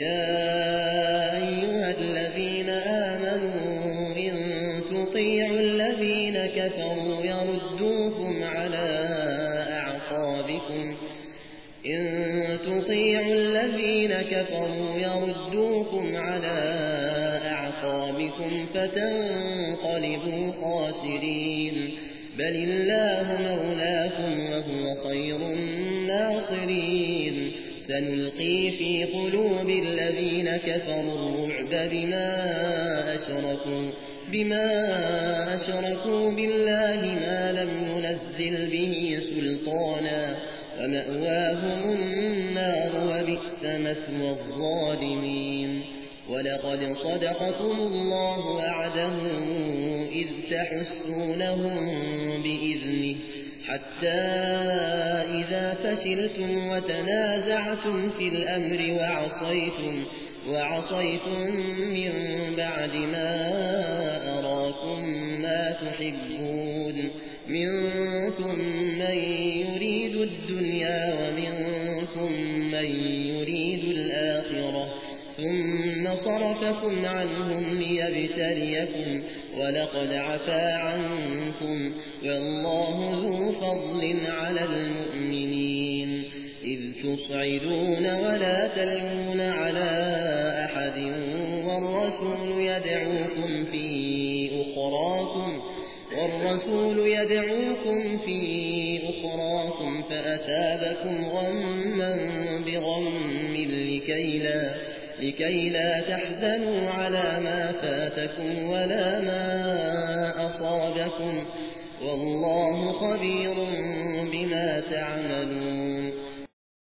يا أيها الذين آمنوا إن تطيعوا الذين كفروا يردوكم على أعقابكم إن تطيعوا الذين كفروا يردوكم على أعقابكم فتنقلبوا خاسرين بل الله مولاكم وهو خير الناصرين سنلقي في قلوب الذين كفروا الرعب بما أشركوا بما أشركوا بالله ما لم ينزل به سلطانا ومأواهم النار وبئس مثوى الظالمين. ولقد صدقكم الله وعده إذ تحسونهم بإذنه حتى فشلتم وتنازعتم في الأمر وعصيتم وعصيتم من بعد ما أراكم ما تحبون. منكم من يريد الدنيا ومنكم من يريد الآخرة. ثم صرفكم عنهم ليبتليكم ولقد عفا عنكم. والله ذو فضل على المؤمنين إذ تصعدون ولا تلمون على أحد والرسول يدعوكم في أخراكم والرسول يدعوكم في أخراكم فأتابكم غما بغم لكي لا, لكي لا تحزنوا على ما فاتكم ولا ما أصابكم والله خبير بما تعملون